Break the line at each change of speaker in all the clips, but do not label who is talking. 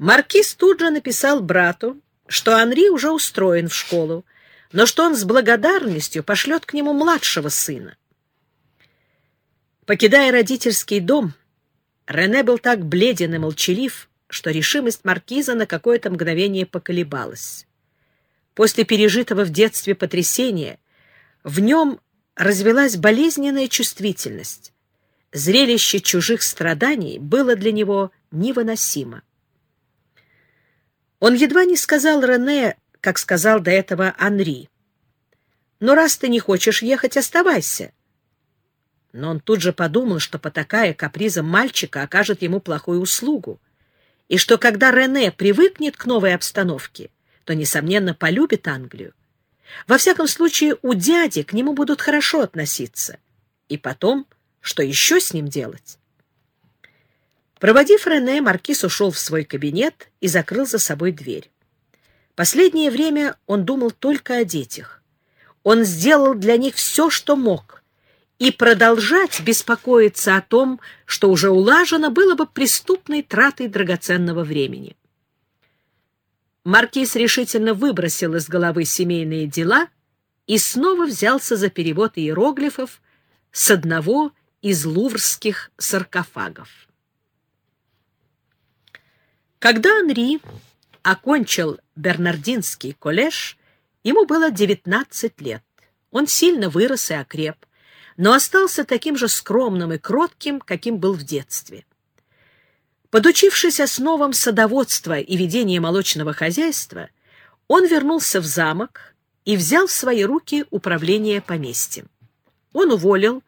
Маркиз тут же написал брату, что Анри уже устроен в школу, но что он с благодарностью пошлет к нему младшего сына. Покидая родительский дом, Рене был так бледен и молчалив, что решимость маркиза на какое-то мгновение поколебалась. После пережитого в детстве потрясения в нем развелась болезненная чувствительность. Зрелище чужих страданий было для него невыносимо. Он едва не сказал Рене, как сказал до этого Анри. «Ну, раз ты не хочешь ехать, оставайся». Но он тут же подумал, что потакая капризом мальчика окажет ему плохую услугу, и что когда Рене привыкнет к новой обстановке, то, несомненно, полюбит Англию. Во всяком случае, у дяди к нему будут хорошо относиться. И потом, что еще с ним делать? Проводив Рене, маркиз ушел в свой кабинет и закрыл за собой дверь. Последнее время он думал только о детях. Он сделал для них все, что мог, и продолжать беспокоиться о том, что уже улажено, было бы преступной тратой драгоценного времени. Маркиз решительно выбросил из головы семейные дела и снова взялся за перевод иероглифов с одного из луврских саркофагов. Когда Анри окончил Бернардинский коллеж, ему было 19 лет. Он сильно вырос и окреп, но остался таким же скромным и кротким, каким был в детстве. Подучившись основам садоводства и ведения молочного хозяйства, он вернулся в замок и взял в свои руки управление поместьем. Он уволил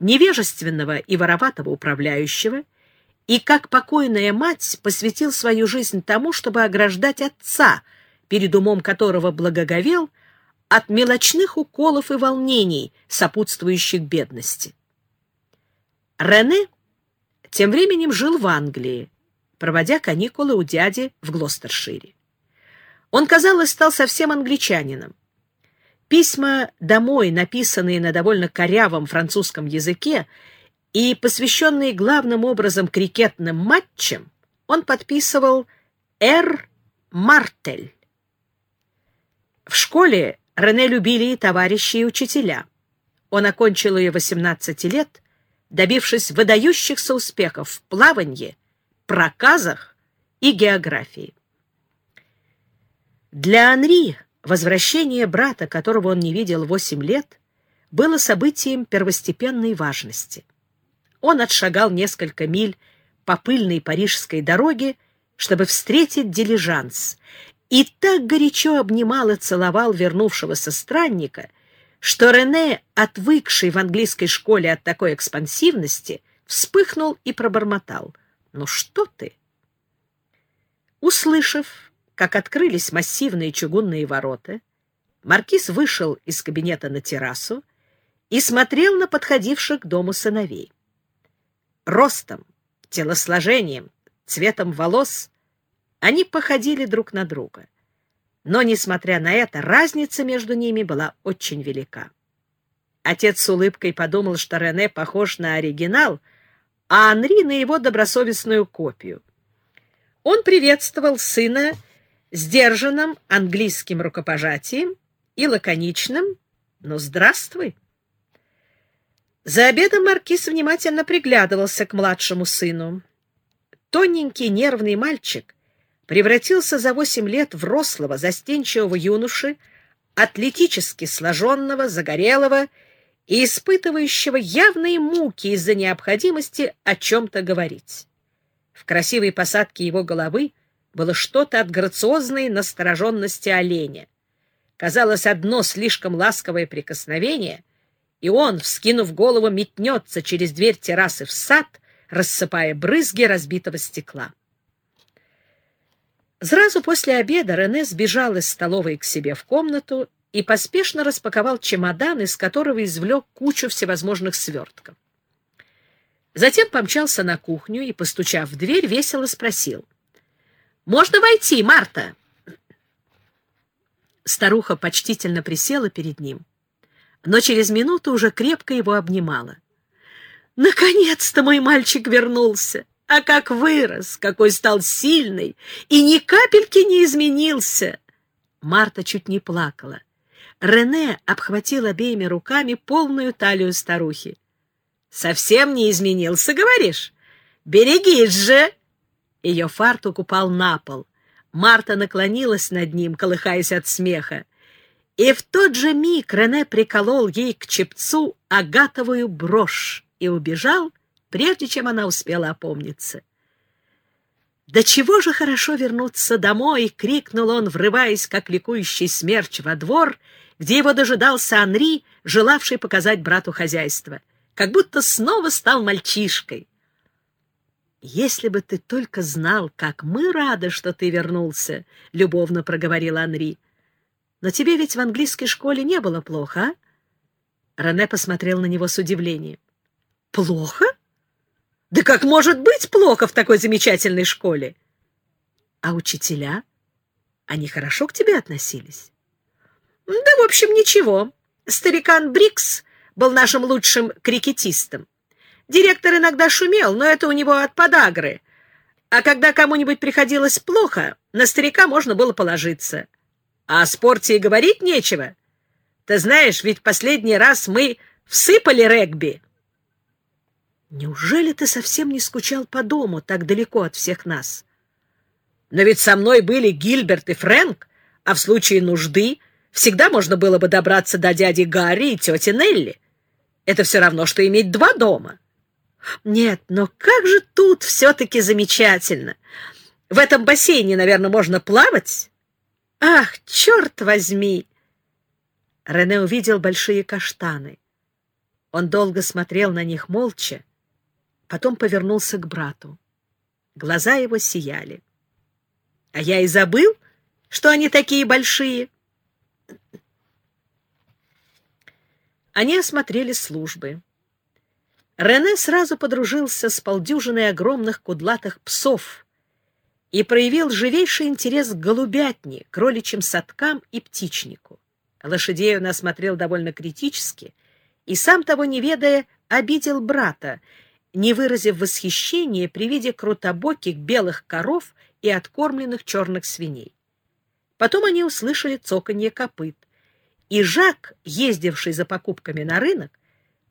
невежественного и вороватого управляющего и, как покойная мать, посвятил свою жизнь тому, чтобы ограждать отца, перед умом которого благоговел, от мелочных уколов и волнений, сопутствующих бедности. Рене тем временем жил в Англии, проводя каникулы у дяди в Глостершире. Он, казалось, стал совсем англичанином. Письма домой, написанные на довольно корявом французском языке, и посвященные главным образом крикетным матчам, он подписывал «Р. Мартель». В школе Рене любили и товарищи, и учителя. Он окончил ее 18 лет, добившись выдающихся успехов в плавании, проказах и географии. Для Анри возвращение брата, которого он не видел восемь лет, было событием первостепенной важности. Он отшагал несколько миль по пыльной парижской дороге, чтобы встретить дилижанс, и так горячо обнимал и целовал вернувшегося странника, что Рене, отвыкший в английской школе от такой экспансивности, вспыхнул и пробормотал. «Ну что ты?» Услышав, как открылись массивные чугунные ворота, маркиз вышел из кабинета на террасу и смотрел на подходивших к дому сыновей ростом, телосложением, цветом волос, они походили друг на друга. Но, несмотря на это, разница между ними была очень велика. Отец с улыбкой подумал, что Рене похож на оригинал, а Анри на его добросовестную копию. Он приветствовал сына сдержанным английским рукопожатием и лаконичным «Ну, здравствуй!» За обедом маркиз внимательно приглядывался к младшему сыну. Тоненький нервный мальчик превратился за восемь лет в рослого, застенчивого юноши, атлетически сложенного, загорелого и испытывающего явные муки из-за необходимости о чем-то говорить. В красивой посадке его головы было что-то от грациозной настороженности оленя. Казалось, одно слишком ласковое прикосновение — и он, вскинув голову, метнется через дверь террасы в сад, рассыпая брызги разбитого стекла. Сразу после обеда Рене сбежал из столовой к себе в комнату и поспешно распаковал чемодан, из которого извлек кучу всевозможных свертков. Затем помчался на кухню и, постучав в дверь, весело спросил. «Можно войти, Марта?» Старуха почтительно присела перед ним но через минуту уже крепко его обнимала. «Наконец-то мой мальчик вернулся! А как вырос, какой стал сильный, и ни капельки не изменился. Марта чуть не плакала. Рене обхватил обеими руками полную талию старухи. «Совсем не изменился, говоришь? Берегись же!» Ее фартук упал на пол. Марта наклонилась над ним, колыхаясь от смеха. И в тот же миг Рене приколол ей к чепцу агатовую брошь и убежал, прежде чем она успела опомниться. «Да чего же хорошо вернуться домой!» — крикнул он, врываясь, как ликующий смерч, во двор, где его дожидался Анри, желавший показать брату хозяйство, как будто снова стал мальчишкой. «Если бы ты только знал, как мы рады, что ты вернулся!» — любовно проговорил Анри. «Но тебе ведь в английской школе не было плохо, а?» Рене посмотрел на него с удивлением. «Плохо?» Да как может быть плохо в такой замечательной школе? А учителя? Они хорошо к тебе относились? Да, в общем, ничего. Старикан Брикс был нашим лучшим крикетистом. Директор иногда шумел, но это у него от подагры. А когда кому-нибудь приходилось плохо, на старика можно было положиться. А о спорте и говорить нечего. Ты знаешь, ведь последний раз мы всыпали регби. Неужели ты совсем не скучал по дому, так далеко от всех нас? Но ведь со мной были Гильберт и Фрэнк, а в случае нужды всегда можно было бы добраться до дяди Гарри и тети Нелли. Это все равно, что иметь два дома. Нет, но как же тут все-таки замечательно. В этом бассейне, наверное, можно плавать? Ах, черт возьми! Рене увидел большие каштаны. Он долго смотрел на них молча, потом повернулся к брату. Глаза его сияли. — А я и забыл, что они такие большие. Они осмотрели службы. Рене сразу подружился с полдюжиной огромных кудлатых псов и проявил живейший интерес к голубятне, кроличьим садкам и птичнику. Лошадей он осмотрел довольно критически и, сам того не ведая, обидел брата, не выразив восхищения при виде крутобоких белых коров и откормленных черных свиней. Потом они услышали цоканье копыт, и Жак, ездивший за покупками на рынок,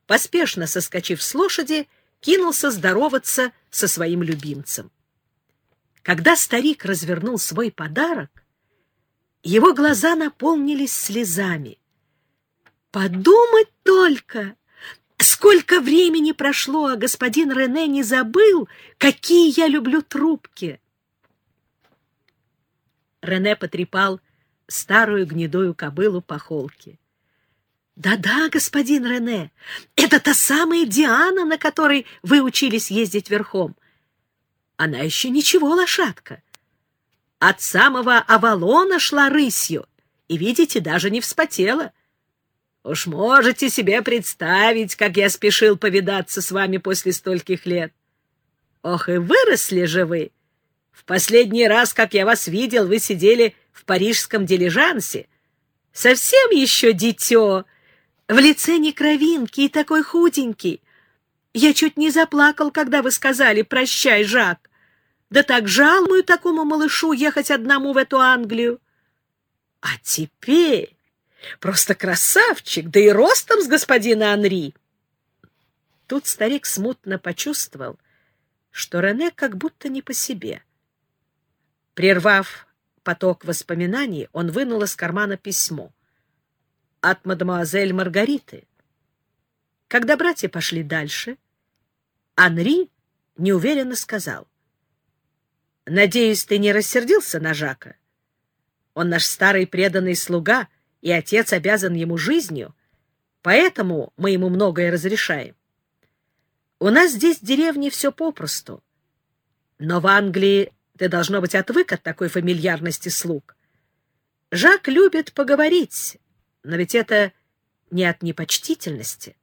поспешно соскочив с лошади, кинулся здороваться со своим любимцем. Когда старик развернул свой подарок, его глаза наполнились слезами. «Подумать только! Сколько времени прошло, а господин Рене не забыл, какие я люблю трубки. Рене потрепал старую гнедую кобылу по холке. «Да-да, господин Рене, это та самая Диана, на которой вы учились ездить верхом. Она еще ничего, лошадка. От самого Авалона шла рысью, и, видите, даже не вспотела. Уж можете себе представить, как я спешил повидаться с вами после стольких лет. Ох, и выросли же вы! В последний раз, как я вас видел, вы сидели в парижском дилижансе. Совсем еще дитё, в лице не кровинки и такой худенький. Я чуть не заплакал, когда вы сказали «прощай, Жак». Да так жалую такому малышу ехать одному в эту Англию. А теперь... Просто красавчик, да и ростом с господина Анри. Тут старик смутно почувствовал, что Рене как будто не по себе. Прервав поток воспоминаний, он вынул из кармана письмо от мадемуазель Маргариты. Когда братья пошли дальше, Анри неуверенно сказал, «Надеюсь, ты не рассердился на Жака? Он наш старый преданный слуга — и отец обязан ему жизнью, поэтому мы ему многое разрешаем. У нас здесь в деревне все попросту, но в Англии ты, должно быть, отвык от такой фамильярности слуг. Жак любит поговорить, но ведь это не от непочтительности.